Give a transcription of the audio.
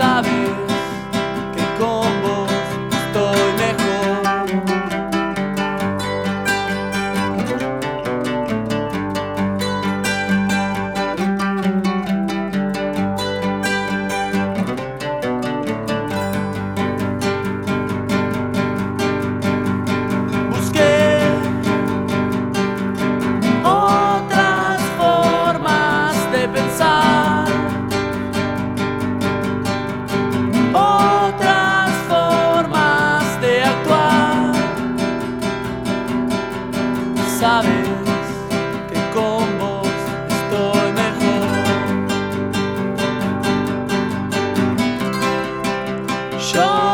sabe? song.